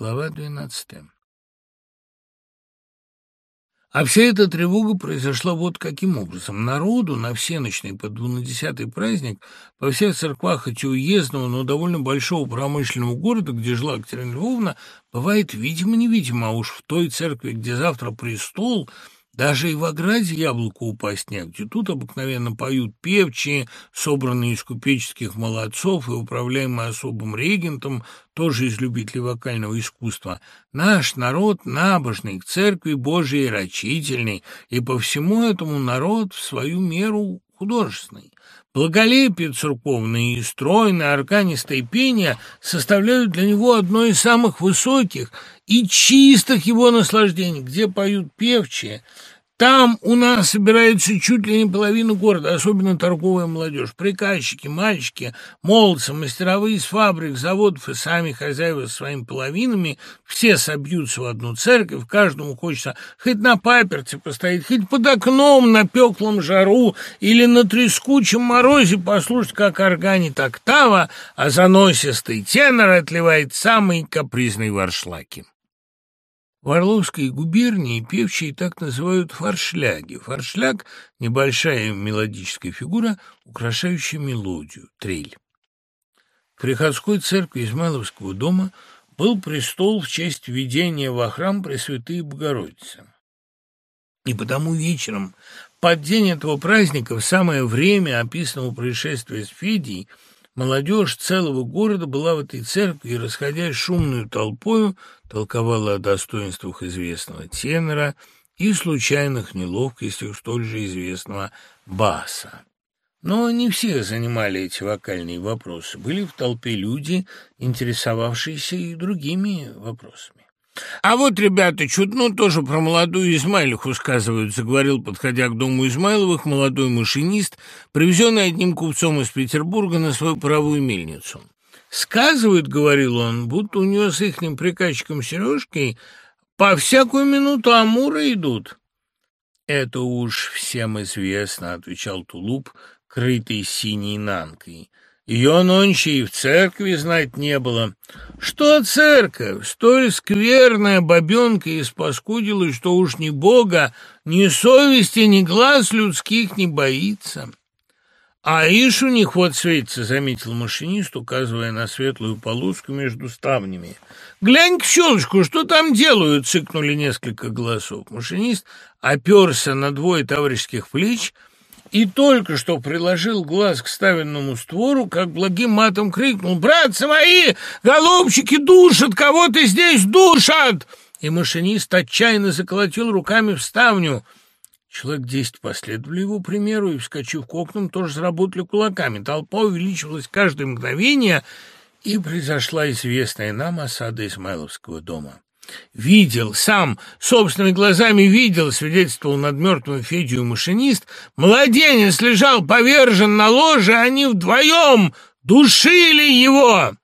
Глава двенадцатая. А вся эта тревога произошла вот каким образом. Народу на всеночный по двунадесятый праздник во всех церквах хоть и уездного, но довольно большого промышленного города, где жила Катерина Львовна, бывает видимо-невидимо, а уж в той церкви, где завтра престол – даже и в ограде яблоку упасть негде. Тут обыкновенно поют певчие, собранные из купеческих молодцов и управляемые особым регентом, тоже из любителей вокального искусства. Наш народ набожный, к церкви Божией рачительный, и по всему этому народ в свою меру художественный. Благолепие церковное и стройное органистое пение составляют для него одно из самых высоких и чистых его наслаждений, где поют певчие – там у нас собирается чуть ли не половина города, особенно торговая молодежь. Приказчики, мальчики, молодцы, мастеровые с фабрик, заводов и сами хозяева со своими половинами все собьются в одну церковь, каждому хочется хоть на паперте постоять, хоть под окном на пеклом жару или на трескучем морозе послушать, как органит октава, а заносистый тенор отливает самые капризные варшлаки. В Орловской губернии певчие так называют форшляги. Форшляг — небольшая мелодическая фигура, украшающая мелодию, трель. В приходской церкви Измайловского дома был престол в честь введения во храм Пресвятые Богородицы. И потому вечером, под день этого праздника, в самое время описанного происшествия с Федей, молодежь целого города была в этой церкви и, расходясь шумную толпою, толковала о достоинствах известного тенора и случайных неловкостях столь же известного баса. Но не все занимали эти вокальные вопросы. Были в толпе люди, интересовавшиеся и другими вопросами. «А вот, ребята, чудно тоже про молодую Измайлиху сказывают», — заговорил, подходя к дому Измайловых, молодой машинист, привезенный одним купцом из Петербурга на свою паровую мельницу. Сказывают, — говорил он, — будто у нее с ихним приказчиком Сережкой по всякую минуту амуры идут. — Это уж всем известно, — отвечал Тулуп, крытый синей нанкой. Ее нонче и в церкви знать не было. Что церковь, столь скверная бабенка испаскудила, что уж ни Бога, ни совести, ни глаз людских не боится. «А ишь у них вот светится», — заметил машинист, указывая на светлую полоску между ставнями. «Глянь к щелочку, что там делают?» — цыкнули несколько голосов. Машинист оперся на двое товарищеских плеч и только что приложил глаз к ставенному створу, как благим матом крикнул «Братцы мои, голубчики душат, кого-то здесь душат!» И машинист отчаянно заколотил руками в ставню — Человек десять последовали его примеру и, вскочив к окнам, тоже заработали кулаками. Толпа увеличивалась каждое мгновение, и произошла известная нам осада Измайловского дома. Видел, сам собственными глазами видел, свидетельствовал над мертвым Федью машинист, младенец лежал повержен на ложе, они вдвоем душили его.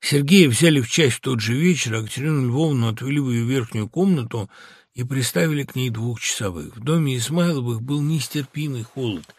Сергея взяли в часть в тот же вечер, а Катерину Львовну отвели в ее верхнюю комнату, и приставили к ней двухчасовых. В доме Измайловых был нестерпимый холод.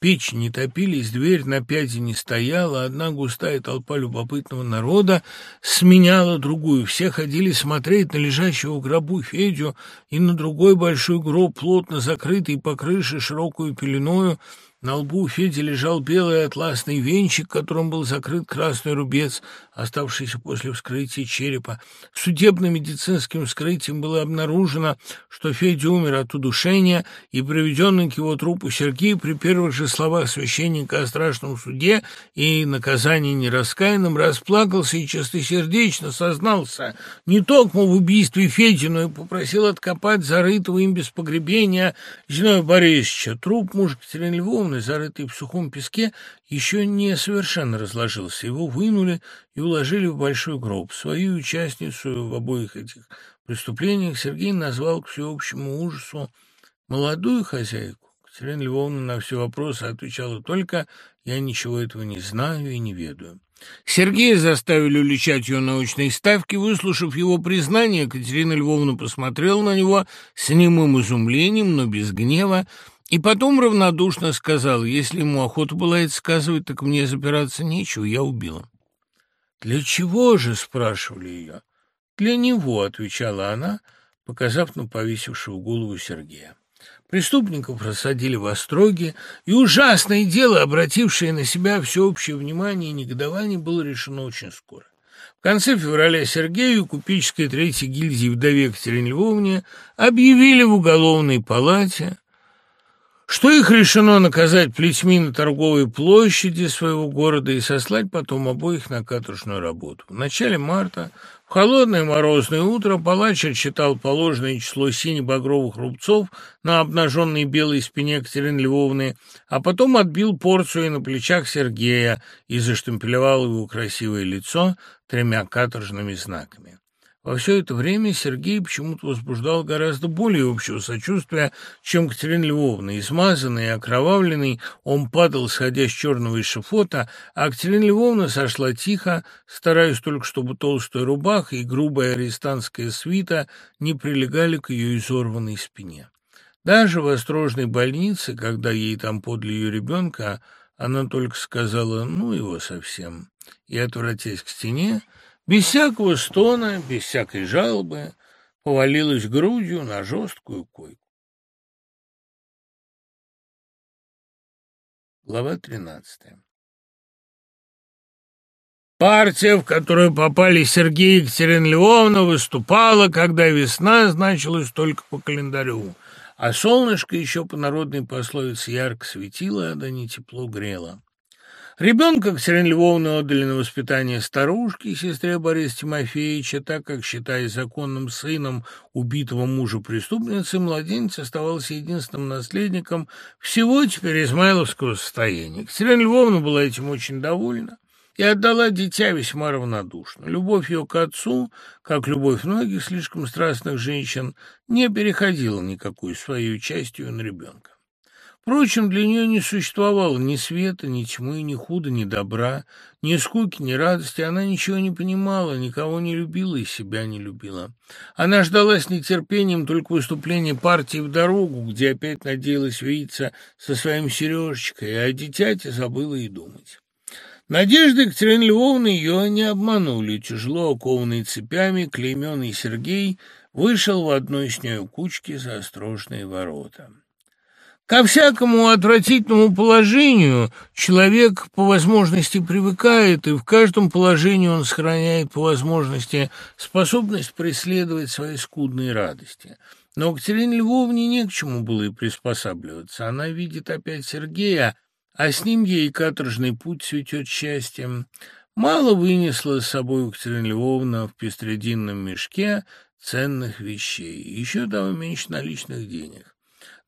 Печь не топились, дверь на пяти не стояла, одна густая толпа любопытного народа сменяла другую. Все ходили смотреть на лежащего гробу Федю и на другой большой гроб, плотно закрытый по крыше широкую пеленою, на лбу Феди лежал белый атласный венчик, которым был закрыт красный рубец, оставшийся после вскрытия черепа. Судебно-медицинским вскрытием было обнаружено, что Федя умер от удушения, и приведенный к его трупу Сергей при первых же словах священника о страшном суде и наказании нераскаянным расплакался и чистосердечно сознался не только в убийстве Феди, но и попросил откопать зарытого им без погребения Зиновия Борисовича. Труп мужа Катерины Львовны темный, зарытый в сухом песке, еще не совершенно разложился. Его вынули и уложили в большой гроб. Свою участницу в обоих этих преступлениях Сергей назвал к всеобщему ужасу молодую хозяйку. Катерина Львовна на все вопросы отвечала только «я ничего этого не знаю и не ведаю». Сергея заставили уличать ее научной ставки. Выслушав его признание, Катерина Львовна посмотрела на него с немым изумлением, но без гнева, и потом равнодушно сказал, если ему охота была это сказывать, так мне запираться нечего, я убила. «Для чего же?» — спрашивали ее. «Для него», — отвечала она, показав на повесившего голову Сергея. Преступников рассадили в остроге, и ужасное дело, обратившее на себя всеобщее внимание и негодование, было решено очень скоро. В конце февраля Сергею, купеческой третьей гильдии вдове Екатерине Львовне, объявили в уголовной палате, что их решено наказать плетьми на торговой площади своего города и сослать потом обоих на каторжную работу. В начале марта, в холодное морозное утро, палач отсчитал положенное число сине-багровых рубцов на обнаженной белой спине Екатерины Львовны, а потом отбил порцию на плечах Сергея и заштемпелевал его красивое лицо тремя каторжными знаками. Во все это время Сергей почему-то возбуждал гораздо более общего сочувствия, чем Катерина Львовна. Измазанный и окровавленный, он падал, сходя с черного эшафота, а Катерина Львовна сошла тихо, стараясь только, чтобы толстая рубаха и грубая арестантская свита не прилегали к ее изорванной спине. Даже в острожной больнице, когда ей там подли ее ребенка, она только сказала «ну его совсем» и, отвратясь к стене, без всякого стона, без всякой жалобы, повалилась грудью на жесткую койку. Глава тринадцатая. Партия, в которую попали Сергей и Екатерина Львовна, выступала, когда весна значилась только по календарю, а солнышко еще по народной пословице ярко светило, да не тепло грело. Ребенка Катерины Львовны отдали на воспитание старушки, сестре Бориса Тимофеевича, так как, считая законным сыном убитого мужа преступницы, младенец оставался единственным наследником всего теперь измайловского состояния. Катерина Львовна была этим очень довольна и отдала дитя весьма равнодушно. Любовь ее к отцу, как любовь многих слишком страстных женщин, не переходила никакой своей частью на ребенка. Впрочем, для нее не существовало ни света, ни тьмы, ни худа, ни добра, ни скуки, ни радости. Она ничего не понимала, никого не любила и себя не любила. Она ждала с нетерпением только выступления партии в дорогу, где опять надеялась видеться со своим Сережечкой, а о дитяте забыла и думать. Надежды Екатерины Львовны ее не обманули. Тяжело окованный цепями, клейменный Сергей вышел в одной с нею кучке за острожные ворота. Ко всякому отвратительному положению человек по возможности привыкает, и в каждом положении он сохраняет по возможности способность преследовать свои скудные радости. Но Катерине Львовне не к чему было и приспосабливаться. Она видит опять Сергея, а с ним ей каторжный путь цветет счастьем. Мало вынесла с собой Екатерина Львовна в пестрединном мешке ценных вещей, еще того меньше наличных денег.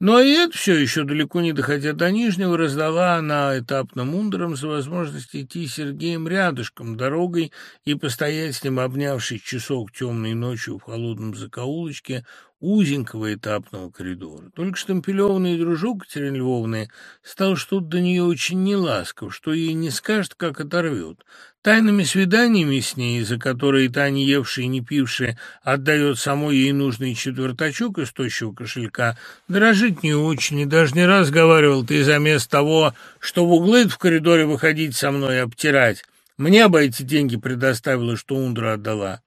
Но и это все еще далеко не доходя до Нижнего, раздала она этапно мундером за возможность идти с Сергеем рядышком дорогой и постоять с ним, обнявшись часок темной ночью в холодном закоулочке, узенького этапного коридора. Только штампелеванный дружок Катерины Львовны стал что-то до нее очень неласков, что ей не скажет, как оторвет. Тайными свиданиями с ней, за которые та, не евшая и не пившая, отдает самой ей нужный четвертачок из тощего кошелька, дрожит не очень, и даже не раз говорил, ты заместо того, что в углы в коридоре выходить со мной и обтирать, мне бы эти деньги предоставила, что Ундра отдала.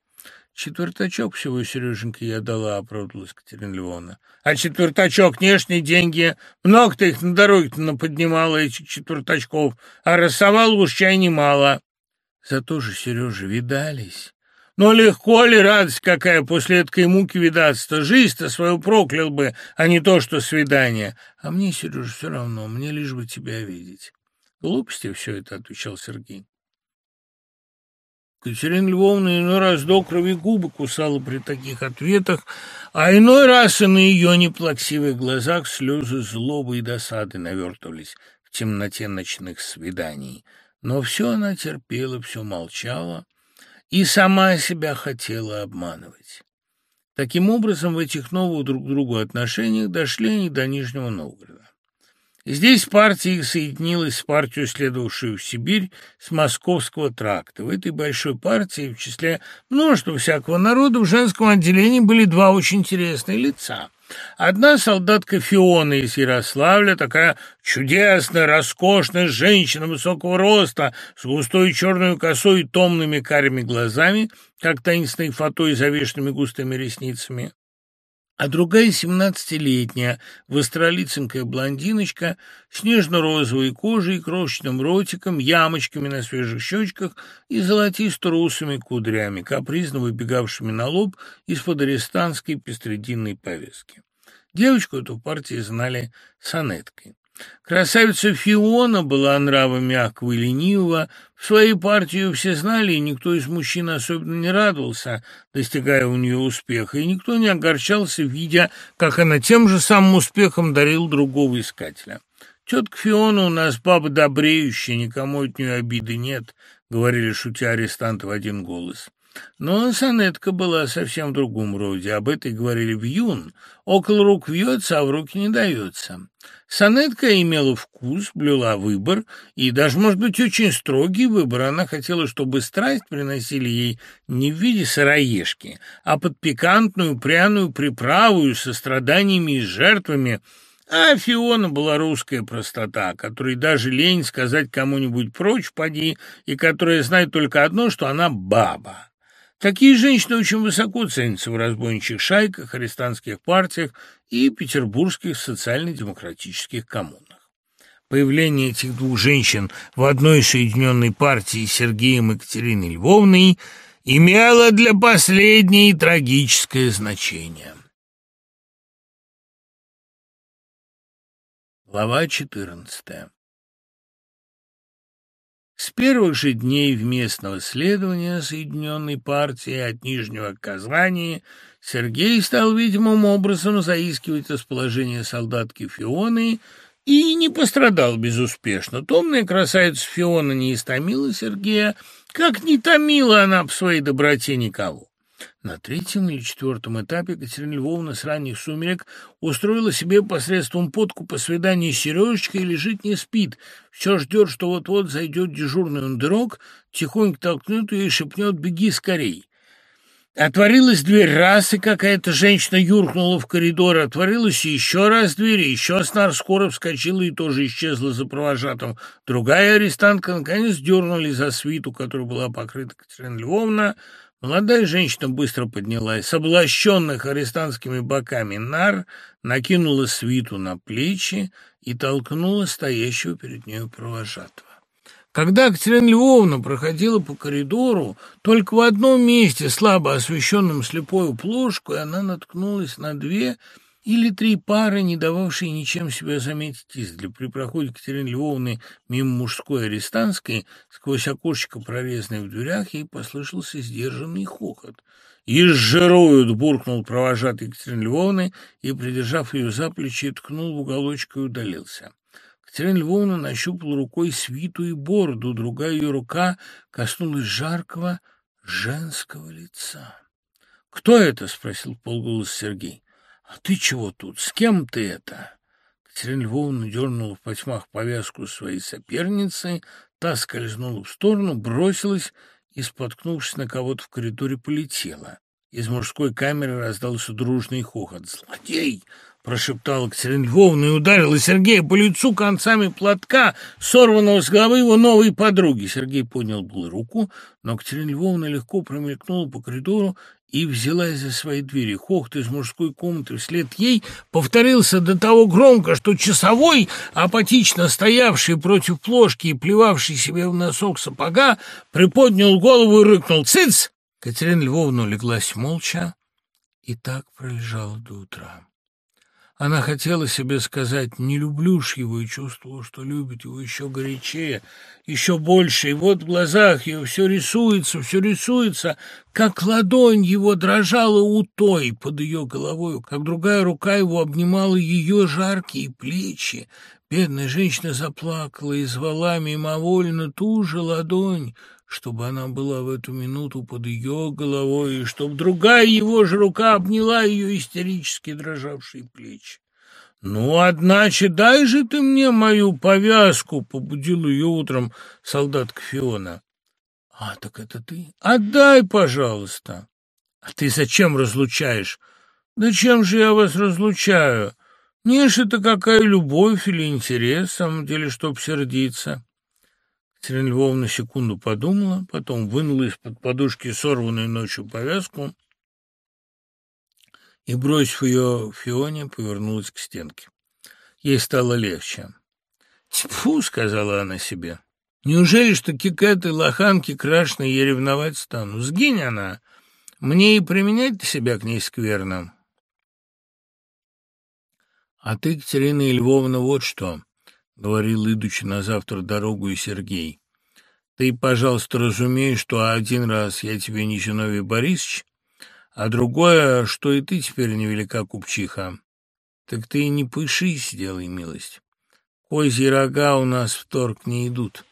Четвертачок всего, Сереженька, я дала, оправдывалась Катерина Львовна. А четвертачок, внешние деньги, много ты их на дороге-то наподнимала, этих четвертачков, а рассовала уж чай немало. Зато же, Сережа, видались. Но легко ли радость какая после этой муки видаться-то? Жизнь-то свою проклял бы, а не то, что свидание. А мне, Сережа, все равно, мне лишь бы тебя видеть. Глупости все это, — отвечал Сергей. Катерина Львовна иной раз до крови губы кусала при таких ответах, а иной раз и на ее неплаксивых глазах слезы злобы и досады навертывались в темноте ночных свиданий. Но все она терпела, все молчала и сама себя хотела обманывать. Таким образом, в этих новых друг к другу отношениях дошли они до Нижнего Новгорода. Здесь партия соединилась с партией, следовавшую в Сибирь с Московского тракта. В этой большой партии, в числе множества всякого народа, в женском отделении были два очень интересные лица – Одна солдатка Фиона из Ярославля, такая чудесная, роскошная женщина высокого роста, с густой черной косой и томными карими глазами, как таинственной фото и завешенными густыми ресницами а другая семнадцатилетняя, востролиценькая блондиночка с нежно-розовой кожей, крошечным ротиком, ямочками на свежих щечках и золотисто-русыми кудрями, капризно выбегавшими на лоб из-под арестантской пестрединной повязки. Девочку эту в партии знали Санеткой. Красавица Фиона была нрава мягкого и ленивого. В своей партии все знали, и никто из мужчин особенно не радовался, достигая у нее успеха, и никто не огорчался, видя, как она тем же самым успехом дарил другого искателя. «Тетка Фиона у нас баба добреющая, никому от нее обиды нет», — говорили шутя арестанты в один голос. Но сонетка была совсем в другом роде. Об этой говорили в юн. Около рук вьется, а в руки не дается. Сонетка имела вкус, блюла выбор, и даже, может быть, очень строгий выбор. Она хотела, чтобы страсть приносили ей не в виде сыроежки, а под пикантную пряную приправу со страданиями и жертвами – а Фиона была русская простота, которой даже лень сказать кому-нибудь прочь поди, и которая знает только одно, что она баба. Такие женщины очень высоко ценятся в разбойничьих шайках, арестантских партиях и петербургских социально-демократических коммунах. Появление этих двух женщин в одной соединенной партии Сергеем Екатериной Львовной имело для последней трагическое значение. Глава четырнадцатая с первых же дней вместного следования Соединенной партии от Нижнего Казани Сергей стал видимым образом заискивать расположение солдатки Фионы и не пострадал безуспешно. Томная красавица Фиона не истомила Сергея, как не томила она в своей доброте никого. На третьем или четвертом этапе Екатерина Львовна с ранних сумерек устроила себе посредством подкупа свидание с Сережечкой и лежит не спит. Все ждет, что вот-вот зайдет дежурный ундерок, тихонько толкнет ее и шепнет «беги скорей». Отворилась дверь раз, и какая-то женщина юркнула в коридор. Отворилась еще раз дверь, и еще снар скоро вскочила и тоже исчезла за провожатым. Другая арестантка наконец дернули за свиту, которая была покрыта Катерина Львовна, Молодая женщина быстро поднялась, с облащенных арестантскими боками нар, накинула свиту на плечи и толкнула стоящего перед нею провожатого. Когда Катерина Львовна проходила по коридору, только в одном месте, слабо освещенном слепою плошкой, она наткнулась на две или три пары, не дававшие ничем себя заметить издали. При проходе Екатерины Львовны мимо мужской арестантской, сквозь окошечко, прорезанное в дверях, ей послышался сдержанный хохот. «Изжируют!» — буркнул провожатый Екатерины Львовны и, придержав ее за плечи, ткнул в уголочек и удалился. Катерина Львовна нащупала рукой свиту и бороду, другая ее рука коснулась жаркого женского лица. «Кто это?» — спросил полголос Сергей. «А ты чего тут? С кем ты это?» Катерина Львовна дернула в потьмах повязку своей соперницы, та скользнула в сторону, бросилась и, споткнувшись на кого-то в коридоре, полетела. Из мужской камеры раздался дружный хохот. «Злодей!» — прошептала Катерина Львовна и ударила Сергея по лицу концами платка, сорванного с головы его новой подруги. Сергей поднял было руку, но Катерина Львовна легко промелькнула по коридору и взялась за свои двери. Хохот из мужской комнаты вслед ей повторился до того громко, что часовой, апатично стоявший против плошки и плевавший себе в носок сапога, приподнял голову и рыкнул «Цыц!». Катерина Львовна улеглась молча и так пролежала до утра. Она хотела себе сказать «не люблю ж его» и чувствовала, что любит его еще горячее, еще больше. И вот в глазах ее все рисуется, все рисуется, как ладонь его дрожала у той под ее головой, как другая рука его обнимала ее жаркие плечи. Бедная женщина заплакала и звала мимовольно ту же ладонь, чтобы она была в эту минуту под ее головой, и чтобы другая его же рука обняла ее истерически дрожавшие плечи. «Ну, одначе, дай же ты мне мою повязку!» — побудил ее утром солдатка Фиона. «А, так это ты? Отдай, пожалуйста!» «А ты зачем разлучаешь?» «Да чем же я вас разлучаю? Не ж это какая любовь или интерес, в самом деле, чтоб сердиться». Катерина Львовна секунду подумала, потом вынула из-под подушки сорванную ночью повязку и, бросив ее Фионе, повернулась к стенке. Ей стало легче. «Тьфу!» — сказала она себе. «Неужели ж таки к этой лоханке крашеной я ревновать стану? Сгинь она! Мне и применять себя к ней скверно!» «А ты, Катерина Львовна, вот что!» — говорил, идучи на завтра дорогу и Сергей. «Ты, пожалуйста, разумеешь, что один раз я тебе не Зиновий Борисович, а другое, что и ты теперь невелика купчиха. Так ты и не пышись, сделай милость. Козьи рога у нас в торг не идут.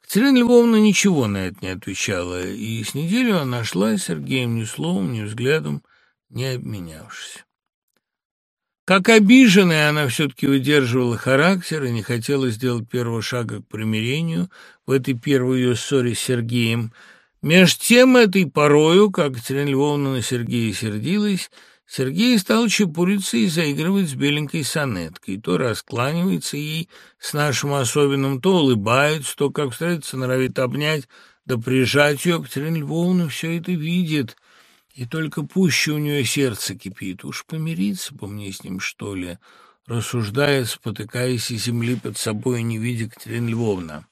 Катерина Львовна ничего на это не отвечала, и с неделю она шла с Сергеем ни словом, ни взглядом, не обменявшись. Как обиженная, она все-таки выдерживала характер и не хотела сделать первого шага к примирению в этой первой ее ссоре с Сергеем – Меж тем этой порою, как Катерина Львовна на Сергея сердилась, Сергей стал чепуриться и заигрывать с беленькой сонеткой. То раскланивается ей с нашим особенным, то улыбается, то, как встретится, норовит обнять, да прижать ее. Катерина Львовна все это видит, и только пуще у нее сердце кипит. Уж помириться бы мне с ним, что ли, рассуждая, спотыкаясь и земли под собой, не видя Катерина Львовна.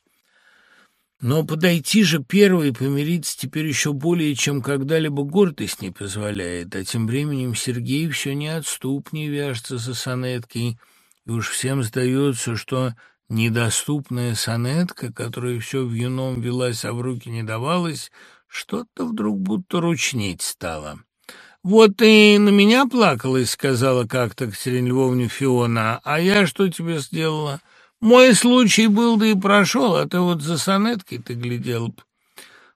Но подойти же первой и помириться теперь еще более, чем когда-либо гордость не позволяет, а тем временем Сергей все неотступнее вяжется за сонеткой, и уж всем сдается, что недоступная сонетка, которая все в юном велась, а в руки не давалась, что-то вдруг будто ручнеть стало. «Вот ты на меня плакалась», — сказала как-то Катерина Львовне Фиона, «а я что тебе сделала?» Мой случай был, да и прошел, а ты вот за сонеткой ты глядел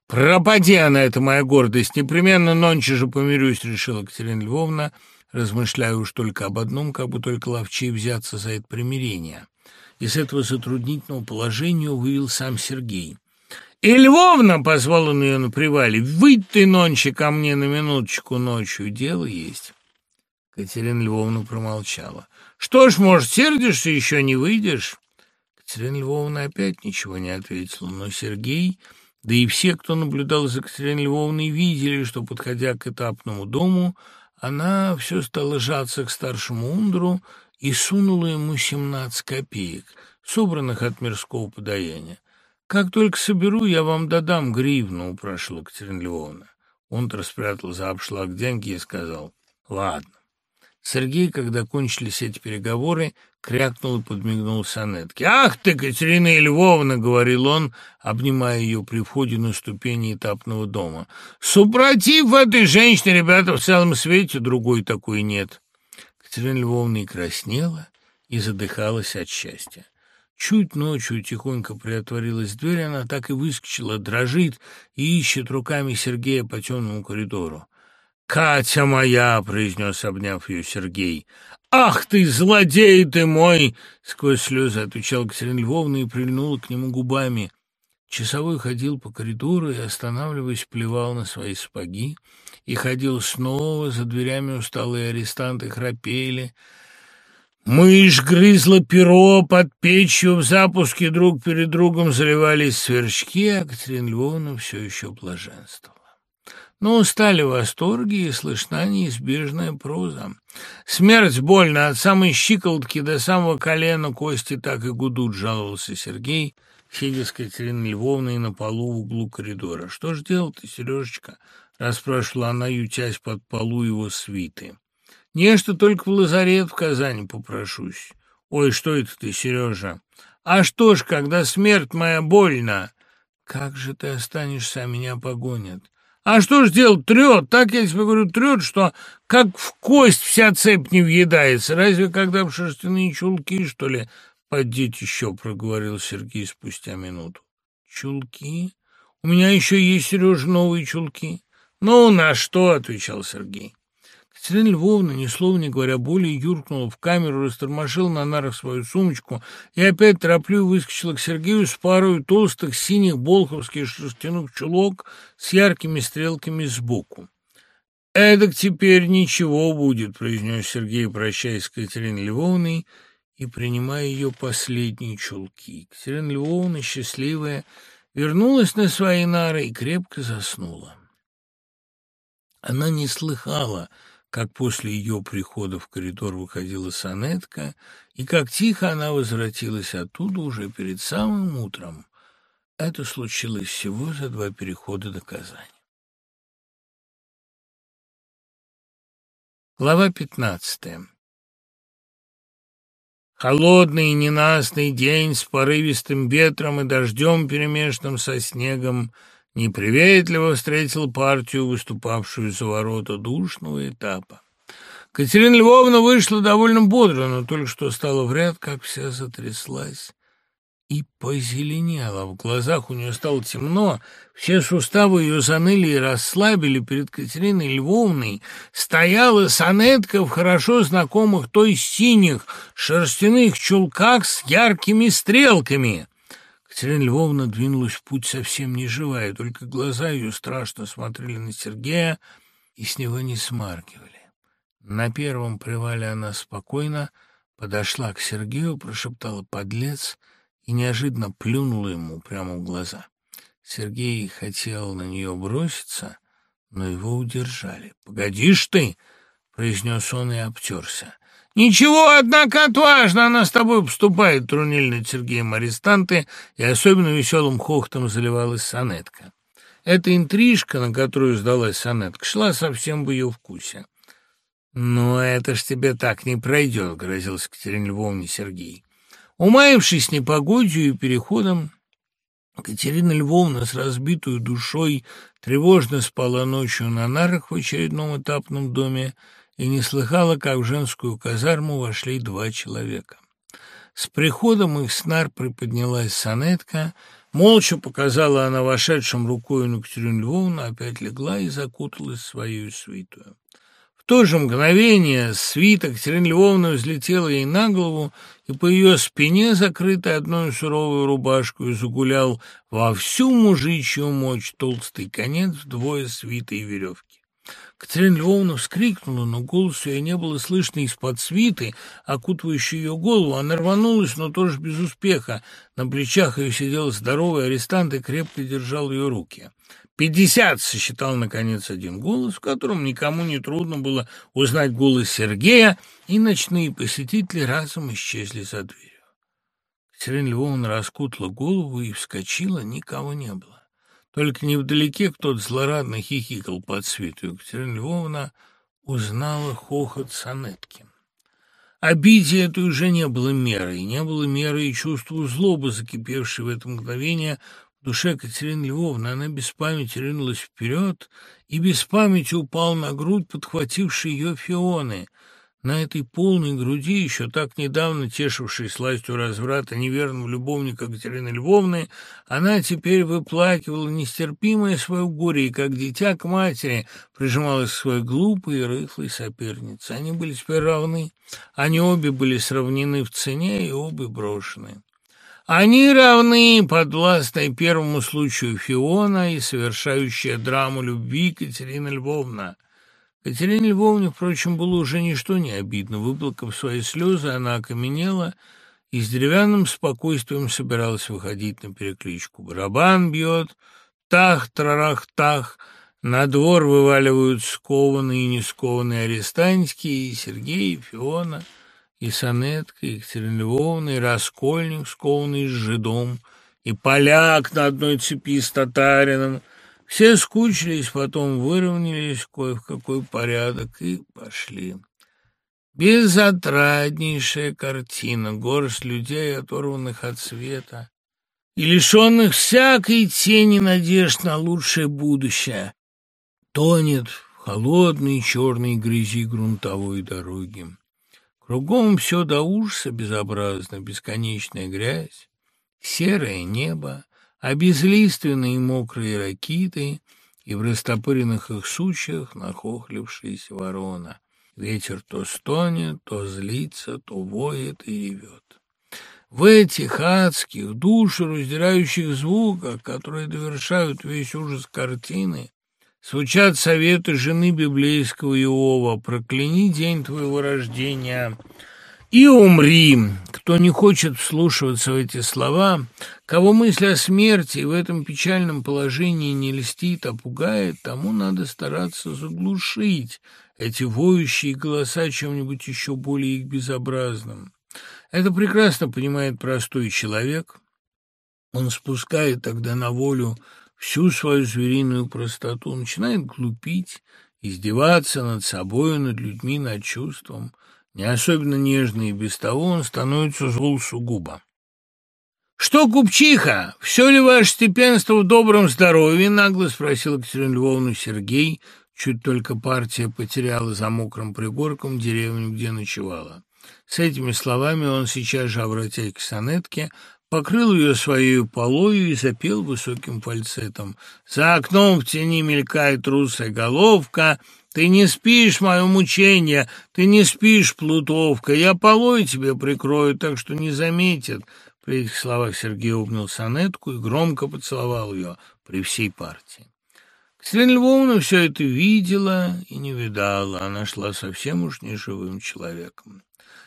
Пропади она, это моя гордость, непременно нонче же помирюсь, решила Катерина Львовна, размышляя уж только об одном, как бы только ловчей взяться за это примирение. Из этого затруднительного положения вывел сам Сергей. «И Львовна!» — позвал он ее на привале. «Выйдь ты нонче ко мне на минуточку ночью, дело есть». Катерина Львовна промолчала. «Что ж, может, сердишься, еще не выйдешь?» Катерина Львовна опять ничего не ответила, но Сергей, да и все, кто наблюдал за Катериной Львовной, видели, что, подходя к этапному дому, она все стала жаться к старшему ундру и сунула ему семнадцать копеек, собранных от мирского подаяния. «Как только соберу, я вам додам гривну», — упрашивала Катерина Львовна. Он спрятал за обшлаг деньги и сказал, «Ладно». Сергей, когда кончились эти переговоры, крякнул и подмигнул Санетке. «Ах ты, Катерина Львовна!» — говорил он, обнимая ее при входе на ступени этапного дома. «Супротив этой женщины, ребята, в целом свете другой такой нет». Катерина Львовна и краснела, и задыхалась от счастья. Чуть ночью тихонько приотворилась дверь, она так и выскочила, дрожит и ищет руками Сергея по темному коридору. «Катя моя!» — произнес, обняв ее Сергей. «Ах ты, злодей ты мой!» — сквозь слезы отвечал Катерина Львовна и прильнула к нему губами. Часовой ходил по коридору и, останавливаясь, плевал на свои сапоги, и ходил снова, за дверями усталые арестанты храпели. Мышь грызла перо под печью, в запуске друг перед другом заливались сверчки, а Катерина Львовна все еще блаженствовала. Но устали восторги, и слышна неизбежная проза. Смерть больно, от самой щиколотки до самого колена кости так и гудут, жаловался Сергей, сидя с Катериной Львовной на полу в углу коридора. «Что ж делать-то, Сережечка?» — расспрашивала она, ютясь под полу его свиты. «Нечто только в лазарет в Казани попрошусь». «Ой, что это ты, Сережа?» «А что ж, когда смерть моя больно?» «Как же ты останешься, а меня погонят?» А что ж делать? Трет. Так я тебе говорю, трет, что как в кость вся цепь не въедается. Разве когда в шерстяные чулки, что ли, подеть еще, проговорил Сергей спустя минуту. Чулки? У меня еще есть, Сережа, новые чулки. Ну, на что, отвечал Сергей. Катерина Львовна, ни слова не говоря более, юркнула в камеру, растормошила на нарах свою сумочку и опять торопливо выскочила к Сергею с парой толстых синих болховских шерстяных чулок с яркими стрелками сбоку. «Эдак теперь ничего будет», — произнес Сергей, прощаясь с Катериной Львовной и принимая ее последние чулки. Катерина Львовна, счастливая, вернулась на свои нары и крепко заснула. Она не слыхала, как после ее прихода в коридор выходила сонетка, и как тихо она возвратилась оттуда уже перед самым утром. Это случилось всего за два перехода до Казани. Глава пятнадцатая Холодный и ненастный день с порывистым ветром и дождем, перемешанным со снегом, неприветливо встретил партию, выступавшую за ворота душного этапа. Катерина Львовна вышла довольно бодро, но только что стала в ряд, как вся затряслась и позеленела. В глазах у нее стало темно, все суставы ее заныли и расслабили. Перед Катериной Львовной стояла сонетка в хорошо знакомых той синих шерстяных чулках с яркими стрелками. Катерина Львовна двинулась в путь совсем не живая, только глаза ее страшно смотрели на Сергея и с него не смаргивали. На первом привале она спокойно подошла к Сергею, прошептала «подлец», и неожиданно плюнула ему прямо в глаза. Сергей хотел на нее броситься, но его удержали. «Погодишь ты!» — произнес он и обтерся. «Ничего, однако, отважно она с тобой поступает», — трунили Сергеем арестанты, и особенно веселым хохотом заливалась сонетка. Эта интрижка, на которую сдалась сонетка, шла совсем в ее вкусе. «Ну, это ж тебе так не пройдет», — грозился Катерине Львовне Сергей. Умаившись непогодью и переходом, Катерина Львовна с разбитой душой тревожно спала ночью на нарах в очередном этапном доме и не слыхала, как в женскую казарму вошли два человека. С приходом их с нар приподнялась сонетка, молча показала она вошедшим рукою на Катерину Львовну, опять легла и закуталась свою свитую. В то же мгновение свита Катерина Львовна взлетела ей на голову, и по ее спине, закрытой одной суровой рубашкой, загулял во всю мужичью мощь толстый конец вдвое свитой веревки. Катерина Львовна вскрикнула, но голос ее не было слышно из-под свиты, окутывающей ее голову. Она рванулась, но тоже без успеха. На плечах ее сидел здоровый арестант и крепко держал ее руки. «Пятьдесят!» — сосчитал, наконец, один голос, в котором никому не трудно было узнать голос Сергея, и ночные посетители разом исчезли за дверью. Катерина Львовна раскутала голову и вскочила, никого не было. Только невдалеке кто-то злорадно хихикал под свету, Катерина Львовна узнала хохот Санетки. Обиде этой уже не было меры, и не было меры и чувству злобы, закипевшей в это мгновение душе Катерины Львовны она без памяти ринулась вперед и без памяти упал на грудь, подхватившей ее Фионы. На этой полной груди, еще так недавно тешившей сластью разврата неверного любовника Катерины Львовны, она теперь выплакивала нестерпимое свое горе и, как дитя к матери, прижималась к своей глупой и рыхлой сопернице. Они были теперь равны, они обе были сравнены в цене и обе брошены. Они равны подвластной первому случаю Фиона и совершающая драму любви Катерина Львовна. Катерине Львовне, впрочем, было уже ничто не обидно. Выплакав свои слезы, она окаменела и с деревянным спокойствием собиралась выходить на перекличку. Барабан бьет, тах-трарах-тах, на двор вываливают скованные и не скованные арестантики, и Сергей, и Фиона — и сонетка, и Екатерина Львовна, и Раскольник, скованный с жидом, и поляк на одной цепи с татарином. Все скучились, потом выровнялись кое в какой порядок и пошли. Безотраднейшая картина, горсть людей, оторванных от света и лишенных всякой тени надежд на лучшее будущее, тонет в холодной черной грязи грунтовой дороги. Кругом все до ужаса безобразно, бесконечная грязь, серое небо, обезлиственные мокрые ракиты и в растопыренных их сучьях нахохлившаяся ворона. Ветер то стонет, то злится, то воет и ревет. В этих адских, душу раздирающих звуках, которые довершают весь ужас картины, Звучат советы жены библейского Иова «Прокляни день твоего рождения» и умри. Кто не хочет вслушиваться в эти слова, кого мысль о смерти в этом печальном положении не льстит, а пугает, тому надо стараться заглушить эти воющие голоса чем-нибудь еще более их безобразным. Это прекрасно понимает простой человек. Он спускает тогда на волю всю свою звериную простоту, начинает глупить, издеваться над собой, над людьми, над чувством – не особенно нежный, и без того он становится зол сугубо. «Что, купчиха, все ли ваше степенство в добром здоровье?» — нагло спросил Екатерину Львовну Сергей, чуть только партия потеряла за мокрым пригорком деревню, где ночевала. С этими словами он сейчас же, обратясь к сонетке, покрыл ее своей полою и запел высоким фальцетом. «За окном в тени мелькает русая головка, ты не спишь, мое мучение, ты не спишь, Плутовка, я полой тебе прикрою, так что не заметят». При этих словах Сергей обнял сонетку и громко поцеловал ее при всей партии. Катерина Львовна все это видела и не видала, она шла совсем уж неживым человеком.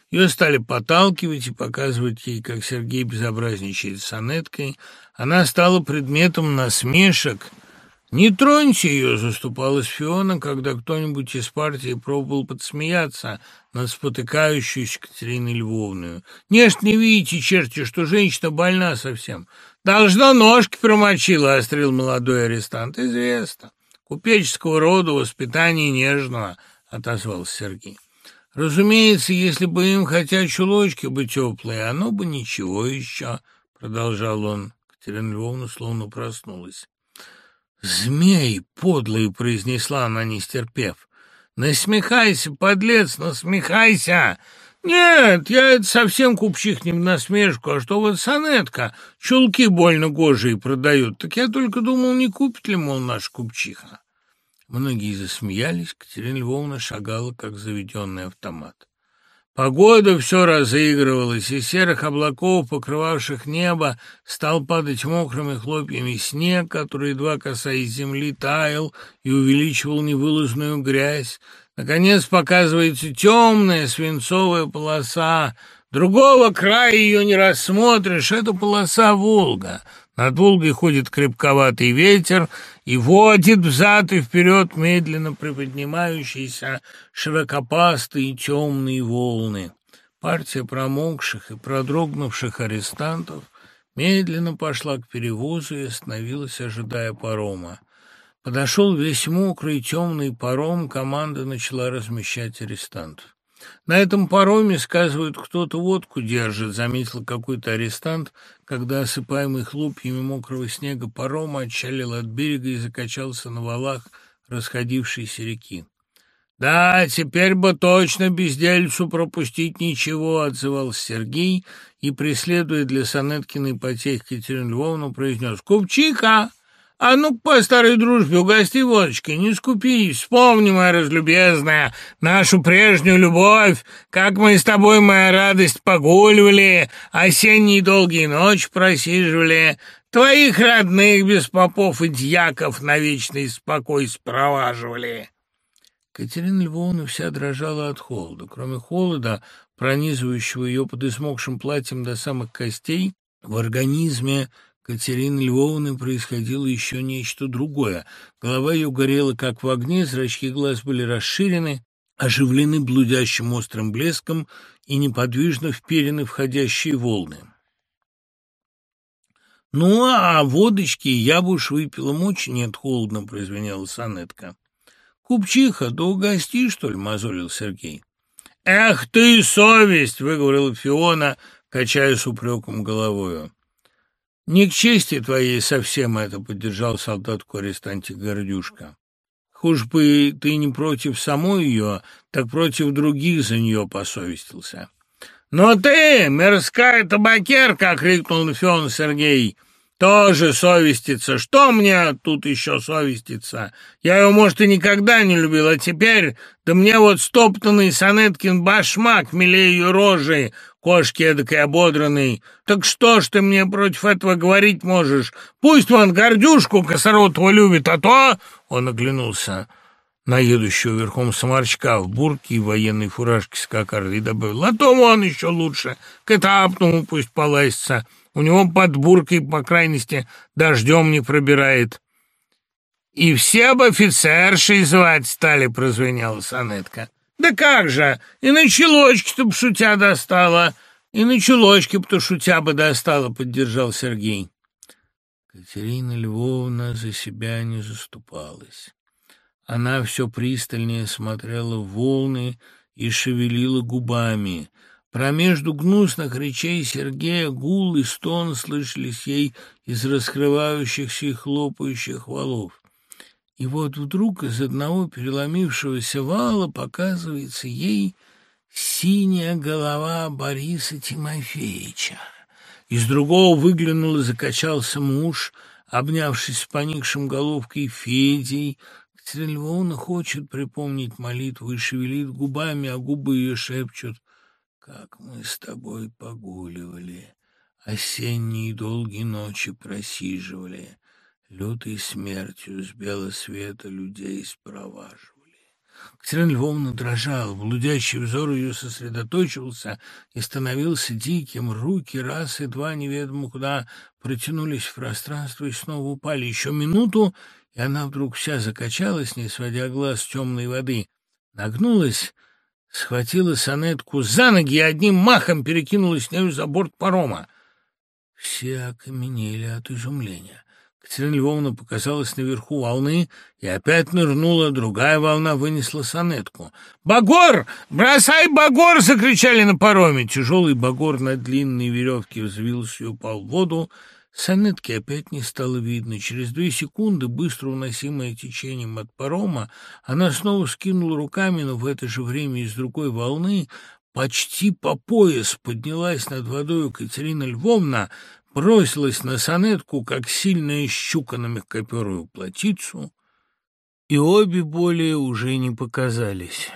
Ее стали подталкивать и показывать ей, как Сергей безобразничает с сонеткой. Она стала предметом насмешек – «Не троньте ее!» — заступалась Фиона, когда кто-нибудь из партии пробовал подсмеяться над спотыкающуюся Катериной Львовную. «Не ж не видите, черти, что женщина больна совсем. Должно ножки промочила!» — острил молодой арестант. «Известно. Купеческого рода, воспитания нежного!» — отозвался Сергей. «Разумеется, если бы им хотя чулочки бы теплые, оно бы ничего еще!» — продолжал он. Катерина Львовна словно проснулась. «Змей, подлый!» — произнесла она, не стерпев. «Насмехайся, подлец, насмехайся!» «Нет, я это совсем купчих не в насмешку, а что вот сонетка, чулки больно гожие продают, так я только думал, не купит ли, мол, наш купчиха». Многие засмеялись, Катерина Львовна шагала, как заведенный автомат. Погода все разыгрывалась, из серых облаков, покрывавших небо, стал падать мокрыми хлопьями снег, который, едва касаясь земли, таял и увеличивал невыложенную грязь. Наконец показывается темная свинцовая полоса. Другого края ее не рассмотришь, это полоса Волга. Над Волгой ходит крепковатый ветер и водит взад и вперед медленно приподнимающиеся широкопастые темные волны. Партия промокших и продрогнувших арестантов медленно пошла к перевозу и остановилась, ожидая парома. Подошел весь мокрый темный паром, команда начала размещать арестантов. На этом пароме, сказывают, кто-то водку держит, заметил какой-то арестант, когда осыпаемый хлопьями мокрого снега паром отчалил от берега и закачался на валах расходившейся реки. «Да, теперь бы точно бездельцу пропустить ничего», — отзывался Сергей и, преследуя для Санеткиной потехи Катерину Львовну, произнес «Купчиха!» А ну по старой дружбе угости водочкой, не скупись. Вспомни, моя разлюбезная, нашу прежнюю любовь, как мы с тобой, моя радость, погуливали, осенние долгие ночи просиживали, твоих родных без попов и дьяков на вечный спокой спроваживали». Катерина Львовна вся дрожала от холода. Кроме холода, пронизывающего ее под измокшим платьем до самых костей, в организме Катерины Львовны происходило еще нечто другое. Голова ее горела, как в огне, зрачки глаз были расширены, оживлены блудящим острым блеском и неподвижно вперены входящие волны. «Ну, а водочки я бы уж выпила, мочи нет, холодно», — прозвенела сонетка. «Купчиха, да угости, что ли?» — мозолил Сергей. «Эх ты, совесть!» — выговорила Фиона, качая с упреком головою. «Не к чести твоей совсем это», — поддержал солдатку арестантик Гордюшка. «Хуже бы ты не против самой ее, так против других за нее посовестился». «Но ты, мерзкая табакерка!» — крикнул Фион Сергей. «Тоже совестится. Что мне тут еще совеститься? Я его, может, и никогда не любил, а теперь... Да мне вот стоптанный Санеткин башмак милее ее рожи, кошки эдакой ободранный. Так что ж ты мне против этого говорить можешь? Пусть он гордюшку косоротого любит, а то Он оглянулся на едущего верхом самарчка в бурке и военной фуражке с кокардой и добавил, «А то он еще лучше, к этапному пусть полазится, у него под буркой, по крайности, дождем не пробирает». «И все об офицершей звать стали», — прозвенела сонетка. «Да как же! И на чулочки-то б шутя достала, и на чулочки-то шутя бы достала», — поддержал Сергей. Катерина Львовна за себя не заступалась. Она все пристальнее смотрела в волны и шевелила губами. Промежду гнусных речей Сергея гул и стон слышались ей из раскрывающихся и хлопающих валов. И вот вдруг из одного переломившегося вала показывается ей синяя голова Бориса Тимофеевича. Из другого выглянул и закачался муж, обнявшись с поникшим головкой Федей. Катерина Львовна хочет припомнить молитву и шевелит губами, а губы ее шепчут «Как мы с тобой погуливали, осенние долгие ночи просиживали» лютой смертью с белого света людей спроваживали. Катерина Львовна дрожала, блудящий взор ее сосредоточивался и становился диким. Руки раз и два неведомо куда протянулись в пространство и снова упали. Еще минуту, и она вдруг вся закачалась, не сводя глаз с темной воды. Нагнулась, схватила сонетку за ноги и одним махом перекинула с нею за борт парома. Все окаменели от изумления. Катерина Львовна показалась наверху волны и опять нырнула, другая волна вынесла сонетку. «Багор! Бросай багор!» — закричали на пароме. Тяжелый багор на длинной веревке взвился и упал в воду. Сонетки опять не стало видно. Через две секунды, быстро уносимая течением от парома, она снова скинула руками, но в это же время из другой волны почти по пояс поднялась над водой Катерина Львовна, бросилась на сонетку, как сильная щука на мягкоперую плотицу, и обе более уже не показались.